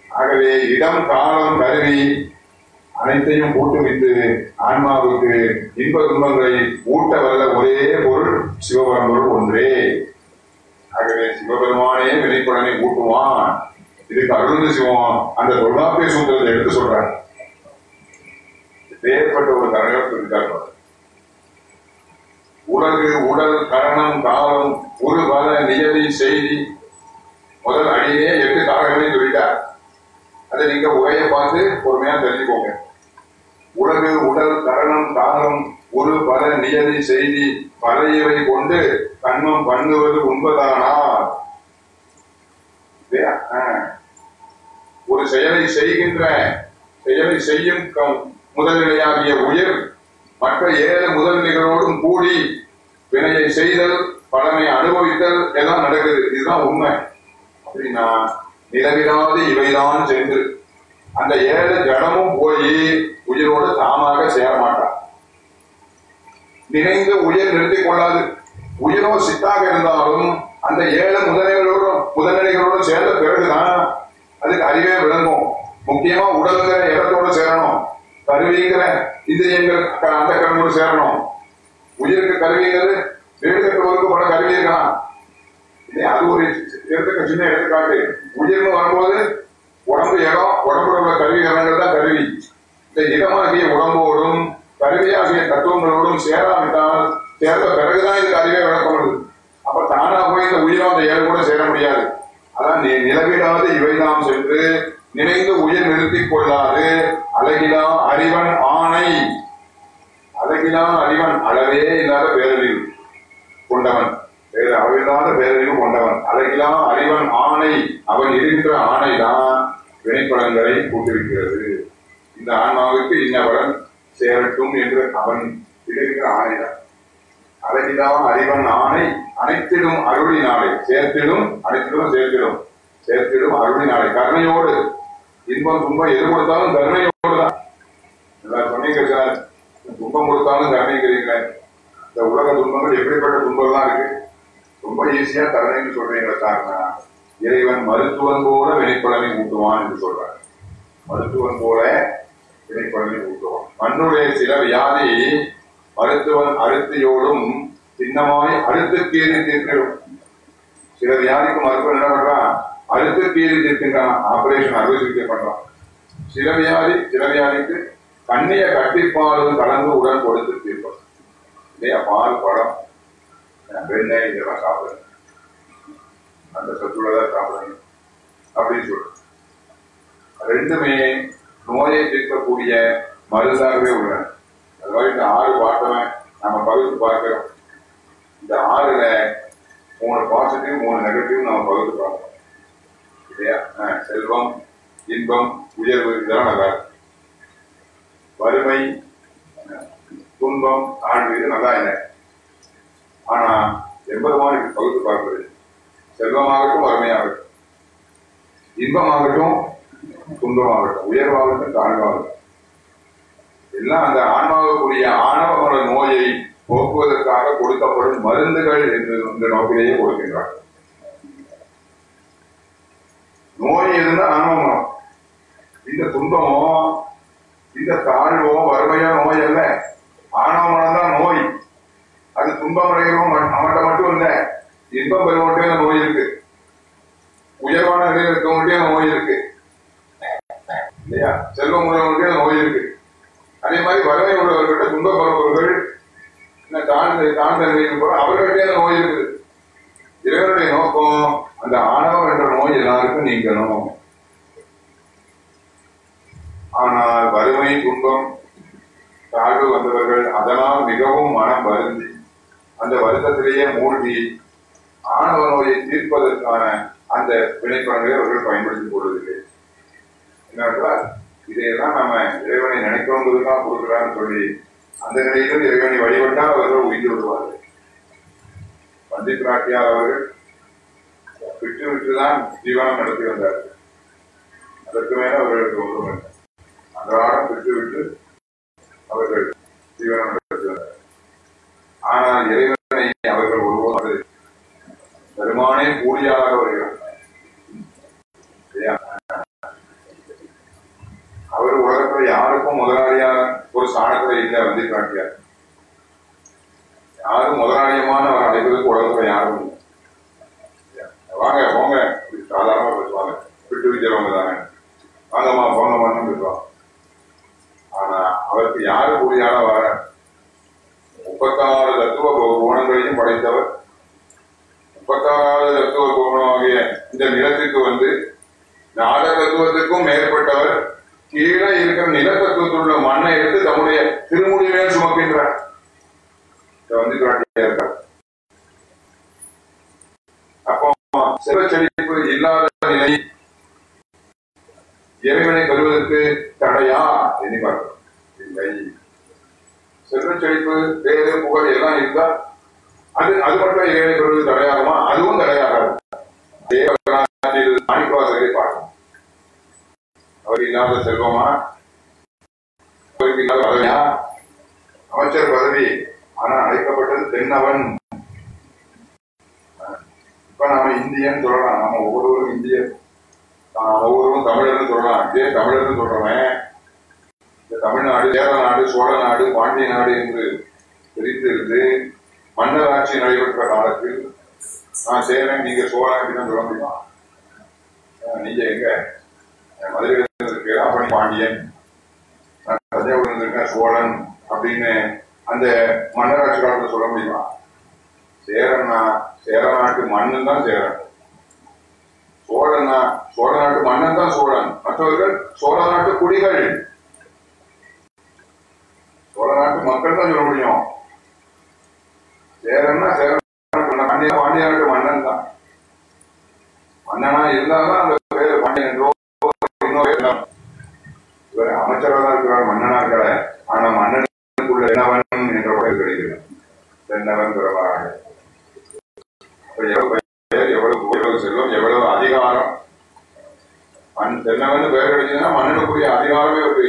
ஆகவே இடம் காலம் கருவி ஊட்டுவித்து ஆன்மாவுக்கு இன்ப துன்பங்களை ஊட்ட வல்ல ஒரே பொருள் சிவபரம்பொருள் ஒன்றே. ஆகவே சிவபெருமானே வினைப்படனை ஊட்டுவான். இதுக்கு அருந்த சிவம் அந்த தொல்காப்பிய சூத்திரத்தை எடுத்து சொல்றாங்க ஏற்பட்ட ஒரு தலைவர் இருக்கார் உலகு உடல் கரணம் காலம் ஒரு பல நியதி செய்தி முதல் அடியே எட்டு காலங்களையும் சொல்லிட்டார். அதை நீங்க உரையை பார்த்து பொறுமையா தெரிஞ்சுக்கோங்க. உலகு உடல் கரணம் காலம் ஒரு பல நியதி செய்தி பழையவை கொண்டு கண்மம் பண்ணுவது உண்பதானா ஒரு செயலை செய்கின்ற செயலை செய்யும் முதல்நிலையாகிய உயிர் மற்ற ஏழு முதல்நிலைகளோடும் கூடி வினையை செய்தல் பலனை அனுபவித்தல் எல்லாம் நடக்குது. இதுதான் உண்மை. அப்படின்னா நிலவிலாது இவைதான் சென்று. அந்த ஏழு ஜடமும் போய் உயிரோடு தாமாக சேர மாட்டான் நினைந்து உயிர் நிறுத்திக் கொள்ளாது. உயிரோ சித்தாக இருந்தாலும் அந்த ஏழு முதலைகளோட முதல்நிலைகளோடும் சேர்ந்த பிறகுதான் அதுக்கு அறிவே விளங்கும். முக்கியமா உடல்ங்கிற இடத்தோடு சேரணும். கருவிங்கிற இந்திரியங்கள் அந்த கருவோடு சேரணும். உயிருக்கு கருவிங்கிறது வீடு கட்டுவதற்கு பல கருவி இருக்கலாம். அது ஒரு எடுத்துக்க சின்ன எடுத்துக்காட்டு. உயிர்னு வரும்போது உடம்பு இடம் உடம்புல உள்ள கருவிகரங்கள் தான் கருவி. இந்த இடமாகிய உடம்போடும் கருவியாகிய தத்துவங்களோடும் சேராவிட்டால் சேர்ந்த பிறகுதான் இதுக்கு அறிவே விளக்கப்படுது அப்ப தானா போய் இந்த உயிரும் அந்த ஏழு கூட சேர முடியாது. அதான் நி- இவை இவைதாம் சென்று நினைந்து உயிர் நிறுத்தி கொள்ளாது அழகிலா அறிவன் ஆணை. அழகிலா அறிவன் அளவே இல்லாத பேரறிவு கொண்டவன். வேறு அளவில்லாத பேரறிவு கொண்டவன். அதையெல்லாம் அறிவன் ஆணை அவன் இருக்கிற ஆணைதான் வினைப்படங்களை கூட்டிருக்கிறது இந்த ஆன்மாவுக்கு இன்னவரன் சேரட்டும் என்று அவன் இருக்கிற ஆணைதான். அழகிலா அறிவன் ஆணை அனைத்திடும் அருளினாலே. சேர்த்திடும் அனைத்திடும் சேர்த்திடும். சேர்த்திடும் அருளினாலே. கருணையோடு இன்பம் துன்பம் எது கொடுத்தாலும் கருணையோடு தான் எல்லாம் சொன்னீங்க சார் துன்பம் கொடுத்தாலும் கருணைங்கிறீங்க இந்த உலக துன்பங்கள் எப்படிப்பட்ட துன்பம்லாம் இருக்கு? ரொம்ப ஈஸியா கருணைன்னு சொல்றீங்களா சார்னா இறைவன் மருத்துவன் போல வினைப்பலனை ஊட்டுவான் என்று சொல்றாங்க. மருத்துவன் போல வினைப்பலனை ஊட்டுவான். மண்ணுடைய சில வியாதி மருத்துவன் அழுத்தியோடும் சின்னமாய் அழுத்து கீறி தீர்க்கிடும். சில வியாதிக்கு மருத்துவன் என்ன பண்றான்? அழுத்து கீறி தீர்க்கின்றான். ஆபரேஷன் அறுவை சிகிச்சை பண்றான். சில வியாதி சில வியாதிக்கு கண்ணிய கட்டிப்பாலும் கலந்து உடன் கொடுத்து தீர்ப்பான் இல்லையா? பால் படம் வெண்ணெய் இதெல்லாம் சாப்பிடுங்க அந்த சத்துள்ளதான் சாப்பிடுங்க அப்படின்னு சொல்றேன். ரெண்டுமே நோயை தீர்க்கக்கூடிய மருந்தாகவே உள்ளன. மாதிரி இந்த ஆறு பாட்டமை நம்ம பகுத்து பார்க்கிறோம். இந்த ஆறுல மூணு பாசிட்டிவ் மூணு நெகட்டிவ் நம்ம பகுத்து பார்க்கிறோம். இல்லையா? செல்வம் இன்பம் உயர்வு இதெல்லாம் நல்லா இருக்கு. வறுமை அஹ் துன்பம் தாழ்வு இது நல்லா இல்லை. ஆனா எண்பதுமான பகுத்து பார்ப்பது செல்வமாகட்டும் வறுமையாகட்டும் இன்பமாகட்டும் துன்பமாகட்டும். உயர்வாகட்டும் தாழ்வாகட்டும். எல்லாம் அந்த ஆன்மாவுக்குரிய ஆணவமர நோயை போக்குவதற்காக கொடுக்கப்படும் மருந்துகள் என்று இந்த நோக்கிலேயே கொடுக்கின்றார். நோய் எதுன்னா ஆணவமரம் இந்த துன்பமோ இந்த தாழ்வோ வறுமையோ நோய் அல்ல ஆணவமரம் தான் நோய். துன்பம் அடைகிறோம் அவன்கிட்ட மட்டும் இல்ல இன்பம் பெறுவன்ட்டே அந்த நோய் இருக்கு உயர்வான நிலையில் இருக்கவங்கள்ட்டே அந்த நோய் இருக்கு இல்லையா? செல்வம் உள்ளவங்கள்ட்டே அந்த நோய் இருக்கு அதே மாதிரி வறுமை உள்ளவர்கிட்ட துன்பம் பெறுபவர்கள் தாழ்ந்த தாழ்ந்த நிலையில் போற அவர்கள்ட்டே அந்த நோய் இருக்குது இறைவனுடைய நோக்கம் அந்த ஆணவம் என்ற நோய் எல்லாருக்கும் நீங்கணும். ஆனால் வறுமை துன்பம் தாழ்வு வந்தவர்கள் அதனால் மிகவும் மனம் வருந்தி அந்த வருத்தத்திலேயே மூழ்கி ஆணவ நோயை தீர்ப்பதற்கான அந்த வினைப்பணங்களை அவர்கள் பயன்படுத்திக் கொள்வதில்லை. என்னவென்றால் இதையெல்லாம் நம்ம இறைவனை நினைக்கணுங்கிறதுதான் கொடுக்குறான்னு சொல்லி அந்த நிலையிலும் இறைவனை வழிபட்டால் அவர்கள் உயிர் விடுவார்கள். பண்டித் பிராட்டியார் அவர்கள் விட்டு விட்டுதான் ஜீவனம் நடத்தி வந்தார்கள். அதற்கு மேல அவர்களுக்கு ஒன்றும் இல்லை. அன்றாடம் விட்டு விட்டு அவர்கள் ஜீவனம் ஆனால் இறைவனை அவர்கள் ஒருபோது பெருமானே கூலியாக வருகிறார் அவர் உலகத்துல யாருக்கும் முதலாளியான ஒரு சாணத்துல இல்லை வந்து காட்டியார். யாரும் முதலாளியமான அவர் அடைவதற்கு உலகத்துல யாரும் இல்லை. வாங்க போங்க. சாதாரணமா பேசுவாங்க. விட்டு விக்கிறவங்க தானே. வாங்கம்மா போங்கம்மான்னு பேசுவாங்க. ஆனா அவருக்கு யாரு கூலியால உள்ள மண்ணை எடுத்து தம்முடைய திரு மேல் சுமக்கின்றார் இதை வந்து காட்டியா இருக்கார் அப்போ செல்வ செழிப்பு இல்லாத நிலை இறைவனை பெறுவதற்கு தடையா எண்ணி பார்க்கிறோம் இல்லை செல்வ செழிப்பு பேரு புகழ் எல்லாம் இருந்தா அது அது மட்டும் இறைவனை பெறுவது தடையாகுமா அதுவும் தடையாகாது அதே வரலாற்றில் மாணிக்கவாசகரை பார்க்கணும் அவர் இல்லாத செல்வமா அவருக்கு இல்லாத பதவியா அமைச்சர் பதவி ஆனா அழைக்கப்பட்டது தென்னவன் இப்ப நாம இந்தியன் சொல்லலாம் நம்ம ஒவ்வொருவரும் இந்தியன் நாம ஒவ்வொருவரும் தமிழர்னு சொல்லலாம் இதே தமிழர்னு சொல்றவன் இந்த தமிழ்நாடு சேர நாடு சோழ நாடு பாண்டிய நாடு என்று பிரித்திருந்து மன்னர் ஆட்சி நடைபெற்ற காலத்தில் நான் சேரன் நீங்க சோழன் அப்படின்னு சொல்ல முடியுமா அஹ் நீங்க எங்க அஹ் மதுரையில இருந்திருக்கீங்க அப்ப நீ பாண்டியன் நான் தஞ்சாவூர்ல இருந்திருக்கேன் சோழன் அப்படின்னு அந்த மன்னராட்சி காலத்துல சொல்ல முடியுமா? சேரன்னா சேர நாட்டு மன்னன் தான் சேரன். சோழனா சோழ நாட்டு மன்னன் தான் சோழன். மற்றவர்கள் சோழ நாட்டு குடிகள். சோழ நாட்டு மக்கள் தான் சொல்ல முடியும். சேரன்னா சேர பாண்டிய பாண்டிய நாட்டு மன்னன் தான். மன்னனா இருந்தால்தான் அந்த பேர் பாண்டியன் என்றோ இன்னொரு இவர் அமைச்சராக தான் இருக்கிறார் மன்னனா இருக்கிற ஆனா மன்னனுக்குள்ள தென்னவன் கிடைக்கிறது எவ்வளவு எவ்வளவு செல்வம் எவ்வளவு அதிகாரம்? மண் தென்னவன் பெயர் கிடைச்சதுன்னா மன்னனுக்குரிய அதிகாரமே ஒரு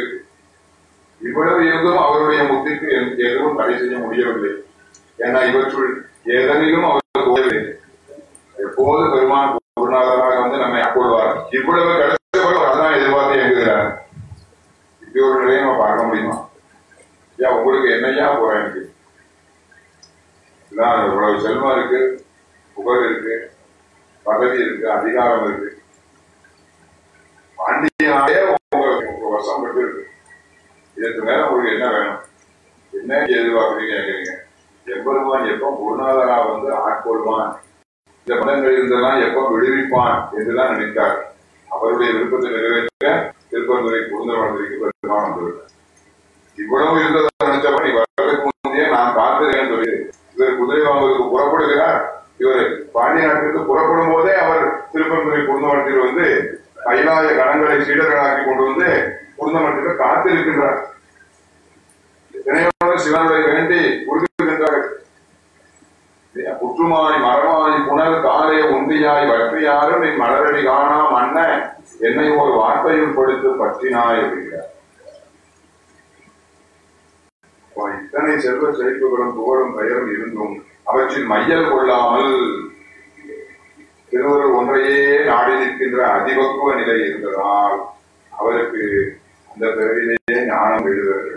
இவ்வளவு இருந்தும் அவருடைய முத்திக்கு எதுவும் தடை செய்ய முடியவில்லை. ஏன்னா இவற்றுள் எதனிலும் அவர் போகவில்லை எப்போது பெருமான் குருநாதராக வந்து நம்மை ஆட்கொள்வார்? இவ்வளவு கிடைச்ச அதான் எதிர்பார்த்து இயங்குகிறார். இப்படி ஒரு நிலையை நம்ம பார்க்க முடியுமா? ஐயா உங்களுக்கு என்னையா போறேன் இதான் இவ்வளவு செல்வம் இருக்கு புகழ் இருக்கு பதவி இருக்கு அதிகாரம் இருக்கு. பாண்டியனாலே உங்க வசம் பட்டு இருக்கு. இதற்கு மேல உங்களுக்கு என்ன வேணும்? என்ன எதிர்பார்க்குறீங்க கேட்குறீங்க எம்பெருமான் எப்போ குருநாதரா வந்து ஆட்கொள்வான் இந்த பலன்கள் இருந்தெல்லாம் எப்போ விடுவிப்பான் என்றுதான் நினைத்தார். அவருடைய விருப்பத்தை நிறைவேற்ற திருப்பந்துரை குருந்தவனத்திற்கு பெருமான் வந்துவிட்டார் இவ்வளவு இருந்ததை நினைச்சப்ப நீ வரதுக்கு முந்தைய நான் பார்த்தேன் சொல்லி இவர் குதிரை வாங்குவதற்கு புறப்படுகிறார் இவர் பாண்டிய நாட்டிற்கு புறப்படும் போதே அவர் திருப்பந்துரை குருந்தவனத்தில் வந்து கைலாய கணங்களை சீடர்களாக்கி கொண்டு வந்து குருந்தமனத்தில் காத்திருக்கின்றார். இணையோட சிவனுடைய வேண்டி உறுதிக்கின்றார்கள் புற்றுமாய் மரமாய் புனல் காலே உந்தியாய் வற்றியாரும் என் மலரடி காணாம் அண்ண என்னை ஒரு வார்த்தையில் படுத்து பற்றினாய் அப்படிங்கிறார் இத்தனை செல்வ செழிப்புகளும் புகழும் பெயரும் இருந்தும் அவற்றின் மையல் கொள்ளாமல் திருவருள் ஒன்றையே நாடி நிற்கின்ற அதிபக்குவ நிலை இருந்ததால் அவருக்கு அந்த பிறவிலேயே ஞானம் எழுதுகிறது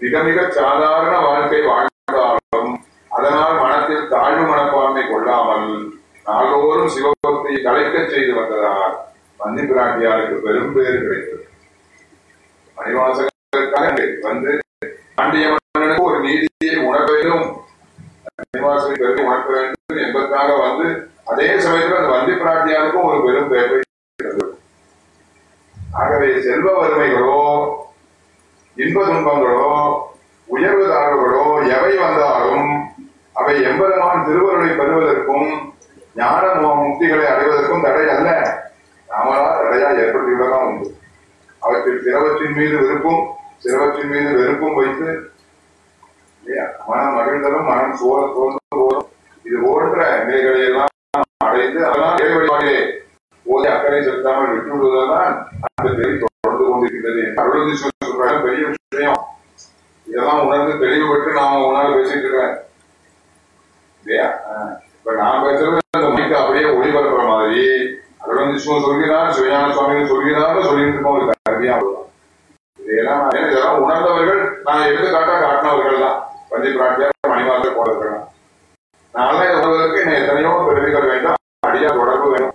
மிக மிக சாதாரண வாழ்க்கை வாழ்ந்தாலும் அதனால் மனத்தில் தாழ்வு மனப்பான்மை கொள்ளாமல் நாள்தோறும் சிவபக்தியை கலைக்கச் செய்து வந்ததால் வந்தி பிராட்டியாருக்கு பெரும் பேர் கிடைத்தது. மணிவாசகருக்காக வந்து பாண்டிய மன்னனுக்கு ஒரு நீதியை உணர வேண்டும் பெருமை உணர்த்த வேண்டும் என்பதற்காக வந்து அதே சமயத்தில் அந்த வந்தி பிராட்டியாருக்கும் ஒரு பெரும் பேர் ஆகவே செல்வ வறுமைகளோ இன்ப துன்பங்களோ உயர்வு தாழ்வுகளோ எவை வந்தாலும் அவை எம்பெருமான் திருவருளை பெறுவதற்கும் ஞான முக்திகளை அடைவதற்கும் தடை அல்ல. நாமளா தடையா ஏற்பட்டுள்ளதான் உண்டு. அவற்றில் சிலவற்றின் மீது விருப்பும் சிலவற்றின் மீது வெறுப்பும் வைத்து இல்லையா? மனம் மகிழ்ந்ததும் மனம் சோழ தோன்றும் போதும் இது போன்ற நிலைகளை எல்லாம் அடைந்து அதெல்லாம் இறை போதை அக்கறை செலுத்தாமல் விட்டு விடுவதுதான் அந்த பெரிய தொடர்ந்து கொண்டிருக்கிறது அருளதி சொல்றாங்க. பெரிய விஷயம். இதெல்லாம் உணர்ந்து தெளிவுபட்டு நாம உணர்ந்து பேசிட்டு இருக்கிறேன் இல்லையா? ஆஹ். இப்ப நான் பேசுறது அந்த மைக்கு அப்படியே ஒளிபரப்புற மாதிரி. அருளந்தி சிவம் சொல்கிறார் சிவஞான சுவாமிகள் சொல்கிறார் சொல்லிட்டு இருக்கோம் ஒரு கருவியா இதெல்லாம் இதெல்லாம் உணர்ந்தவர்கள் நான் எடுத்துக்காட்டா காட்டினவர்கள் தான் பந்தி பிராட்டியார் மணிவாசல் போறவர்கள் தான் நான்லாம் இதை இன்னும் எத்தனையோ பிறவிகள் வேண்டும். அடியா தொடர்பு வேணும்.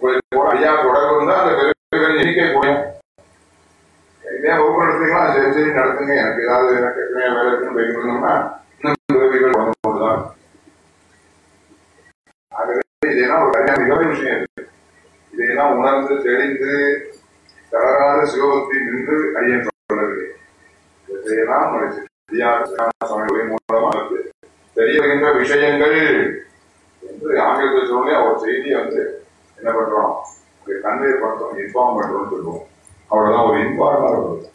உங்களுக்கு அடியா தொடர்பு இருந்தா அந்த பிறவிகள் எண்ணிக்கை குறையும் இதே வகுப்பு நடத்துறீங்களா சரி சரி நடத்துங்க. எனக்கு ஏதாவது எனக்கு எத்தனை வேலை இருக்குன்னு போயிருந்தோம்னா இன்னும் பிறவிகள் வந்து கொண்டுதான் ஆகவே இதெல்லாம் ஒரு கல்யாண மிகவே விஷயம் இருக்கு இதையெல்லாம் உணர்ந்து தெளிந்து தளராத சிவபக்தி நின்று ஐயன் சொல்லவில்லை இதையெல்லாம் நம்முடைய சமயங்களின் மூலமாக மூலமா தெரிய வருகின்ற விஷயங்கள் என்று ஆங்கிலத்தில் சொல்லி அவர் செய்தியை வந்து என்ன பண்றோம் கன்வே பண்றோம் இன்ஃபார்ம் பண்றோம்னு சொல்லுவோம். அவ்வளவுதான் ஒரு இன்ஃபார்மர் இருக்கும்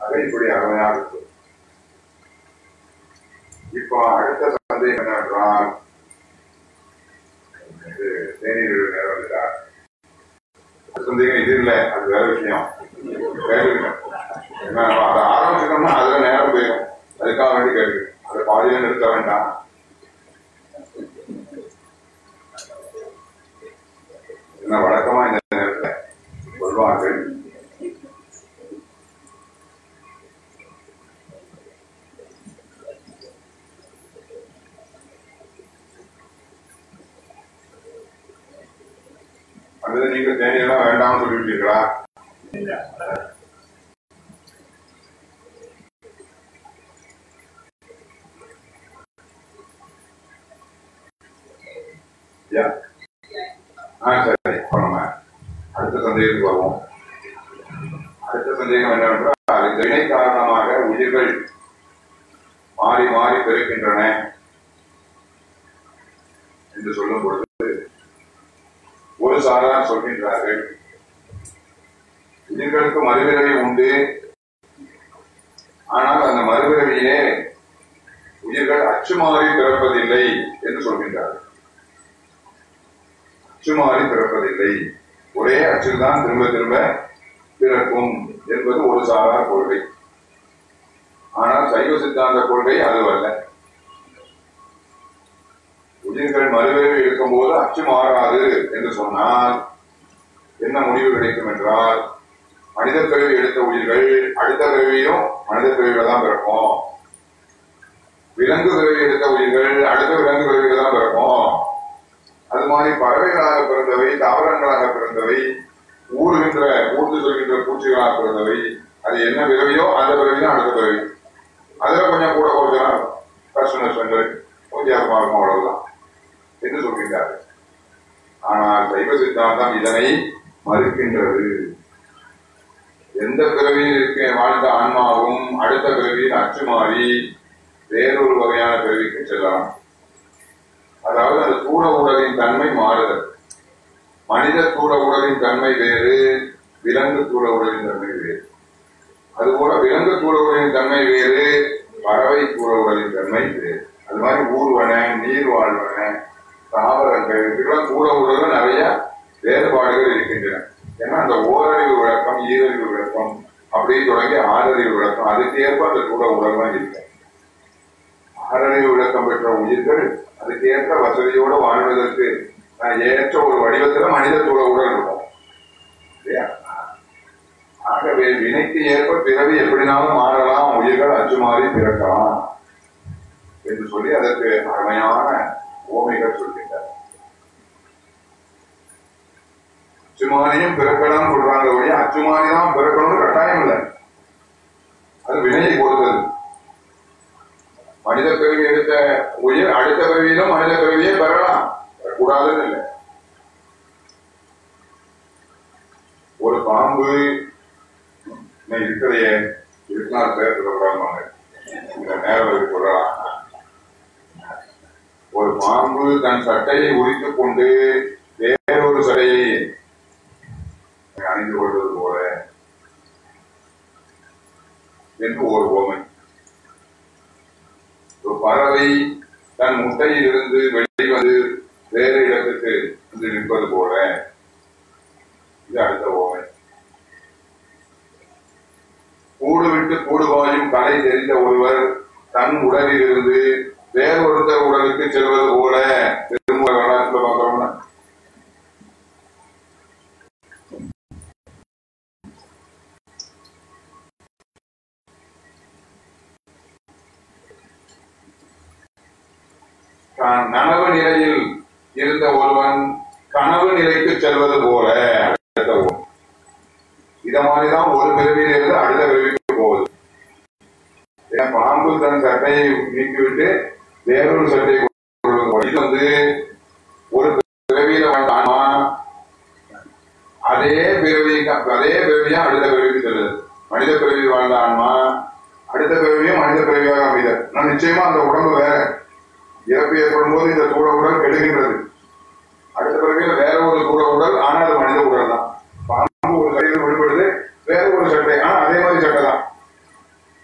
அதை இப்படி அருமையாக இருக்கும். இப்போ அடுத்த சந்தேகம் என்னவென்றால் இது தேநீர் நேரம் சந்தேகம் இது இல்ல அது வேற விஷயம். கேட்டுருக்கேன் ஏன்னா அதை ஆரம்பிச்சிட்டோம்னா அதுல நேரம் போயிடும் அதுக்காக வேண்டி கேட்டுருக்கேன் அதை பாதியில நிறுத்த வேண்டாம் என்ன வழக்கமா இந்த நேரத்தில் சொல்வார்கள் அல்லது நீங்க தேனியெல்லாம் வேண்டாம்னு சொல்லிவிட்டீர்களா யா ஆ சரி இப்போ அடுத்த சந்தேகத்துக்கு வருவோம். அடுத்த சந்தேகம் என்னவென்றால் இந்த இணை காரணமாக உயிர்கள் மாறி மாறி பிறக்கின்றன என்று சொல்லும் பொழுது ஒரு சாரார் சொல்கின்றார்கள் உயிர்களுக்கு மறுபிறவி உண்டு. ஆனால் அந்த மறுபிறவியே உயிர்கள் அச்சுமாறி பிறப்பதில்லை என்று சொல்கின்றார்கள். அச்சுமாறி பிறப்பதில்லை. ஒரே அச்சில் தான் திரும்ப திரும்ப பிறக்கும் என்பது ஒரு சாரா கொள்கை. ஆனால் சைவ சித்தாந்த கொள்கை அதுவல்ல. உயிர்கள் மறுபிறவி இருக்கும்போது அச்சு மாறாது என்று சொன்னால் என்ன முடிவு கிடைக்கும் என்றால் மனித பிறவி எடுத்த உயிர்கள் அடுத்த பிறவியும் மனித பிறவியில தான் பிறக்கும். விலங்கு பிறவி எடுத்த உயிர்கள் அடுத்த விலங்கு பிறவியில தான் பிறக்கும். அது மாதிரி பறவைகளாக பிறந்தவை தாவரங்களாக பிறந்தவை ஊறுகின்ற ஊர்ந்து சொல்கின்ற பூச்சிகளாக பிறந்தவை அது என்ன பிறவியோ அந்த பிறவி அடுத்த பிறவி. அதுல கொஞ்சம் கூட கொஞ்சம் கஷ்ட நஷ்டங்கள் வித்தியாசமா இருக்கும் அவ்வளவுதான். என்று சொல்கின்றார்கள். ஆனால் சைவ சித்தாந்தம் இதனை மறுக்கின்றது. எந்த பிறவியில் இருக்க வாழ்ந்த ஆன்மாவும் அடுத்த பிறவியில் அச்சு மாறி வேறொரு வகையான பிறவிக்கு செல்லலாம். அதாவது அந்த கூட உடலின் தன்மை மாறுதல். மனித கூட உடலின் தன்மை வேறு விலங்கு கூட உடலின் தன்மை வேறு. அதுபோல விலங்கு கூட உடலின் தன்மை வேறு பறவை தூட உடலின் தன்மை வேறு. அது மாதிரி ஊர்வன நீர் வாழ்வன தாவரங்கள் இதுக்கெல்லாம் கூட உடல நிறைய வேறுபாடுகள் இருக்கின்றன. ஏன்னா அந்த ஓரறிவு விளக்கம் ஈரறிவு விளக்கம் அப்படியே தொடங்கி ஆறறிவு விளக்கம் அதுக்கு ஏற்ப அந்த கூட உலகம் இருக்கு ஆறறிவு விளக்கம் பெற்ற உயிர்கள் அதுக்கு ஏற்ற வசதியோடு வாழ்வதற்கு ஏற்ற ஒரு வடிவத்துல மனித கூட உடல் இருக்கும். இல்லையா? ஆகவே வினைக்கு ஏற்ப பிறவி எப்படினாலும் மாறலாம் உயிர்கள் அச்சு மாறி பிறக்கலாம் என்று சொல்லி அதற்கு அருமையான ஓமைகள் சொல்கின்றார். அச்சுமானியும் பிறக்கலாம் சொல்றாங்க ஒழிய அச்சுமானி தான் பிறக்கணும்னு கட்டாயம் இல்லை. அது வினையை பொறுத்தது. மனித பிறவி எடுத்த உயிர் அடுத்த பிறவியிலும் மனித பிறவியே பெறலாம். பெறக்கூடாதுன்னு இல்லை. ஒரு பாம்பு இருக்கிறையே இருக்கலாம் பேர் சொல்லக்கூடாது இந்த நேரம் சொல்லலாம் ஒரு பாம்பு தன் சட்டையை உரித்துக் கொண்டு வேறொரு சடையை அணிந்து கொள்வது போல என்று ஒரு ஓமை ஒரு பறவை தன் முட்டையில் இருந்து வெளிவந்து வேறு இடத்துக்கு வந்து நிற்பது போல. இது அடுத்த ஓமை கூடு விட்டு கூடுவாயும் கலை தெரிந்த ஒருவர் தன் உடலில் இருந்து வேறொருத்தர் உடலுக்கு செல்வது போல திரும்ப வரலாற்றுல பார்க்கிறோம்னா தான் நனவு நிலையில் இருந்த ஒருவன் கனவு நிலைக்கு செல்வது போல அடுத்த ஊர். இத மாதிரிதான் ஒரு பிறவியில இருந்து அடுத்த பிறவிக்கு போகுது ஏன்னா பாம்பு தன் சட்டையை நீக்கிவிட்டு வேறொரு சட்டையை கொண்டு வந்து இது வந்து ஒரு பிறவியில வாழ்ந்த ஆன்மா அதே பிறவி அதே பிறவியா அடுத்த பிறவிக்கு செல்லுது மனித பிறவி வாழ்ந்த ஆன்மா அடுத்த பிறவியும் மனித பிறவியாக அமைதல் நான் நிச்சயமா அந்த உடம்பு வேற இறப்பு ஏற்படும் போது இந்த தூள உடல் கெடுகின்றது அடுத்த பிறவியில வேற ஒரு தூள உடல் ஆனா அது மனித உடல் தான் பாம்பு ஒரு சட்டையில் விடுபடுது வேற ஒரு சட்டை ஆனா அதே மாதிரி சட்டை தான்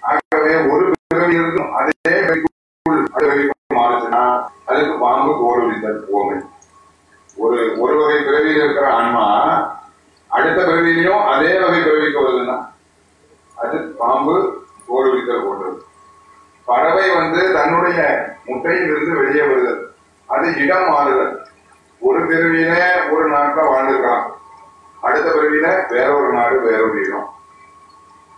ஆகவே ஒரு பிறவி இருக்கும் அதே பிறவிக்குள் அடுத்த பிறவிக்குள் மாறுச்சுன்னா அதுக்கு பாம்பு கோடு வித்தல் ஒரு ஒரு வகை பிறவியில் இருக்கிற ஆன்மா அடுத்த பிறவிலையும் அதே வகை பிறவிக்கு வருதுன்னா அது பாம்பு கோடு போன்றது. பறவை வந்து தன்னுடைய முட்டையிலிருந்து வெளியே வருதல் அது இடம் மாறுதல். ஒரு பிறவியில ஒரு நாட்டில் வாழ்ந்துருக்கலாம். அடுத்த பிறவியில வேற ஒரு நாடு வேற ஒரு இடம்.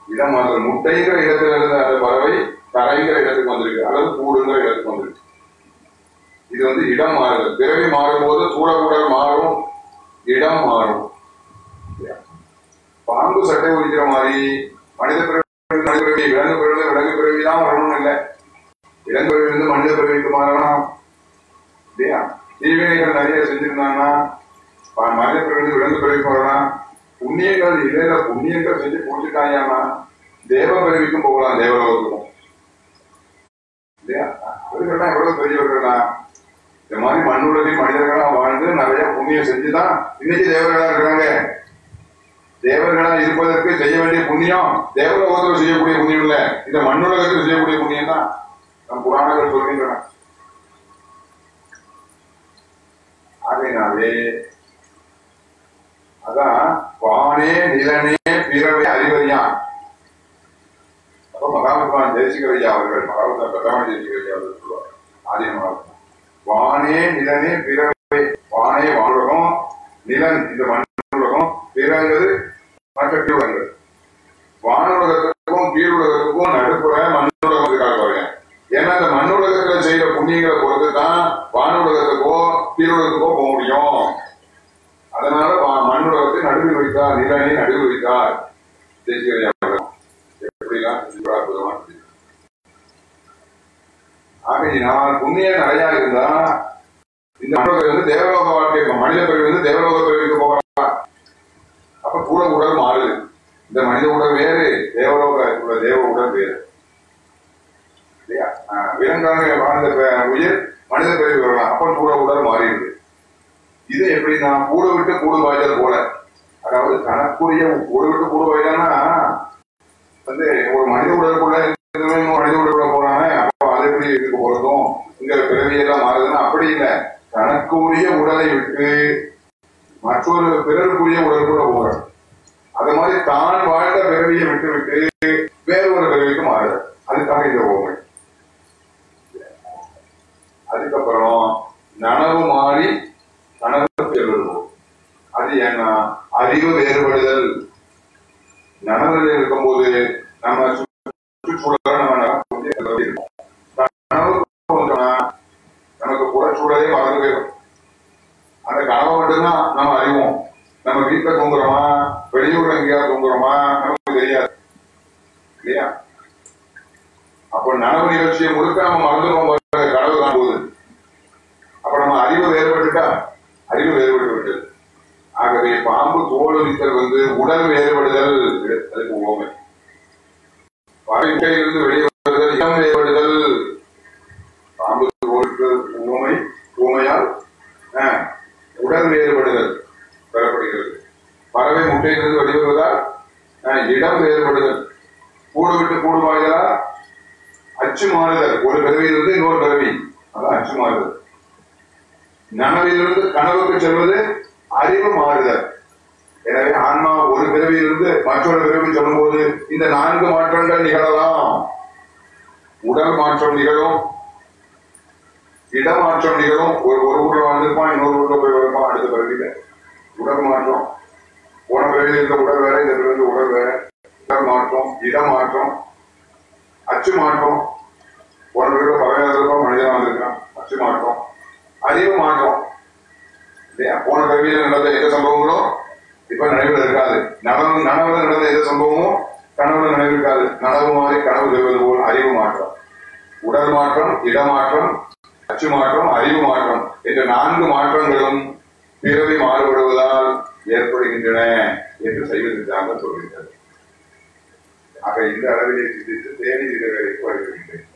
இடம் மாறுதல். முட்டைங்கிற இடத்துல இருந்து அந்த பறவை தரைங்கிற இடத்துக்கு வந்திருக்கு. அல்லது கூடுங்கிற இடத்துக்கு வந்திருக்கு. இது வந்து இடம் மாறுதல் பிறவி மாறும்போது சூழக்கூடல் மாறும் இடம் மாறும். பாம்பு சட்டை உரிக்கிற மாதிரி மனித பிறவி மனித பிறவி விலங்கு பிறவி விலங்கு பிறவி தான் வரணும்னு இல்லை. விலங்கு பிறவிலிருந்து மனித பிறவிக்கு மாறணும். இல்லையா? தீவினைகள் நிறைய செஞ்சிருந்தாங்கன்னா மனித பிறவிலிருந்து விலங்கு பிறவிக்கு வரலாம். புண்ணியங்கள் இடையில புண்ணியங்கள் செஞ்சு போட்டுட்டாங்கன்னா தேவ பிறவிக்கும் போகலாம் தேவலோகத்துக்கும். இல்லையா? அவர்கள்லாம் எவ்வளவு பெரியவர்களா இந்த மாதிரி மண்ணுலகில் மனிதர்களா வாழ்ந்து நிறைய புண்ணியம் செஞ்சுதான் இன்னைக்கு தேவர்களா இருக்கிறாங்க தேவர்களா இருப்பதற்கு செய்ய வேண்டிய புண்ணியம் தேவலோகத்தில் செய்யக்கூடிய புண்ணியம் இல்ல. இந்த மண்ணுலகத்தில் செய்யக்கூடிய புண்ணியம் தான். நம் புராணங்கள் சொல்கின்றன. ஆகையினாலே அதான் வானே நிலனே பிறவே அறிவறியான் அப்ப மகாவித்வான் ஜெயசிகரையா அவர்கள் மகாவித்வான் பிரதான ஜெயசிகரையா அவர்கள் சொல்லுவார் ஆதிய வானே நிலனே பிறவே வானே வானுலகம் நிலன் இந்த மண்ணுலகம் பிறங்கிறது மற்ற கீழுலகங்கள் வானுலகத்துக்கும் கீழுலகத்துக்கும் நடுப்புற மண்ணுலகம் இருக்காங்க ஏன்னா இந்த மண்ணுலகத்துல செய்யற புண்ணியங்களை பொறுத்து தான் வானுலகத்துக்கோ கீழுலகத்துக்கோ போக முடியும். அதனால மண்ணுலகத்தை நடுவில் வைத்தார் நிலனை நடுவில் வைத்தார் தேசிகரையா அவர்கள் எப்படிலாம் ரொம்ப அற்புதமா இருக்கு. ஆகையினால் புண்ணியம் நிறைய இருந்தா இந்த மனிதர்கள் வந்து தேவலோக வாழ்க்கை மனித பிறவி வந்து தேவலோக பிறவிக்கு போகலாம் அப்ப கூட உடல் மாறுது. இந்த மனித உடல் வேறு தேவலோக உள்ள தேவ உடல் வேறு. இல்லையா? விலங்காக வாழ்ந்த உயிர் மனித பிறவி வரலாம் அப்ப கூட உடல் மாறிடுது. இது எப்படின்னா கூட விட்டு கூடு வாய்தல் போல? அதாவது தனக்குரிய கூட விட்டு கூடு வாய்தல்னா வந்து ஒரு மனித உடலுக்குள்ள இருக்கிறவன் இன்னொரு மனித உடலுக்குள்ள போறாங்க. அப்போ அது எப்படி போறதும் பிறவியெல்லாம் மாறுதுன்னா அப்படி இல்லை. தனக்கு உரிய உடலை விட்டு மற்றொரு பிறருக்குரிய உடலுக்குள்ள போகிறார் அது மாதிரி தான் வாழ்ந்த பிறவியை விட்டு விட்டு வேற ஒரு பிறவிக்கு மாறுது அதுக்காக இந்த ஓமை. அதுக்கப்புறம் நனவு மாறி கனவு செல்வது அது ஏன்னா அறிவு வேறுபடுதல். நனவுல இருக்கும்போது நம்ம சுற்றுச்சூழலை நம்ம நனவு இருக்கோம் கனவு வந்தோம்னா நமக்கு புறச்சூழலே மறந்து போயிடும் அந்த கனவை மட்டும்தான் நம்ம அறிவோம் நம்ம வீட்டுல தூங்குறோமா வெளியூர்ல எங்கேயாவது தூங்குறோமா நமக்கு தெரியாது இல்லையா அப்போ நனவு நிகழ்ச்சியை முழுக்க நம்ம மறந்துடுவோம் பாருங்க, தான் போகுது அப்ப நம்ம அறிவு வேறுபட்டுட்டா? அறிவு வேறுபட்டு விட்டது ஆகவே பாம்பு தோலுரித்தல் வந்து உடல் வேறுபடுதல் அதுக்கு ஓமை வாழ்க்கையிலிருந்து வெளியே வருதல் இடம் வேறுபடுதல் பாம்பு தோலுக்கு ஊமை ஊமையால் ஆஹ், உடல் வேறுபடுதல் பெறப்படுகிறது பறவை முட்டையிலிருந்து வெளிவருவதால் ஆஹ், இடம் வேறுபடுதல் கூடு விட்டு கூடு பாய்தலா அச்சு மாறுதல் ஒரு பிறவியிலிருந்து இன்னொரு பிறவி அதான் அச்சு மாறுதல் நனவிலிருந்து கனவுக்கு செல்வது அறிவு மாறுதல் எனவே ஆன்மா ஒரு பிறவியிலிருந்து மற்றொரு பிறவி சொல்லும்போது இந்த நான்கு மாற்றங்கள் நிகழலாம் உடல் மாற்றம் நிகழும் இடமாற்றம் நிகழும். ஒரு ஒரு ஊர்ல வாழ்ந்திருப்பான் இன்னொரு ஊர்ல போய் வருப்பான் அடுத்த பகுதியில. உடல் மாற்றம். போன பிறவியில் இருந்த உடல் வேற இந்த பிறகு உடல் வேற உடல் மாற்றம் இடம் மாற்றம் அச்சு மாற்றம். போன பிறகு பறவையாக மனிதனா வந்திருக்கான். அச்சு மாற்றம். அறிவு மாற்றம். இல்லையா? போன பிறவியில் நடந்த எந்த சம்பவங்களும் இப்ப நினைவில் இருக்காது. நனவு நனவுல நடந்த எந்த சம்பவமும் கனவுல நினைவு இருக்காது நனவு மாதிரி கனவு செல்வது போல் அறிவு மாற்றம். உடல் மாற்றம் இடமாற்றம் அச்சு மாற்றம் அறிவு மாற்றம் என்ற நான்கு மாற்றங்களும் பிறவி மாறுபடுவதால் ஏற்படுகின்றன என்று சைவ சித்தாந்தம் சொல்கின்றது. ஆக இந்த அளவிலே சிந்தித்து தேனி வேலைக்கு வருகின்றேன்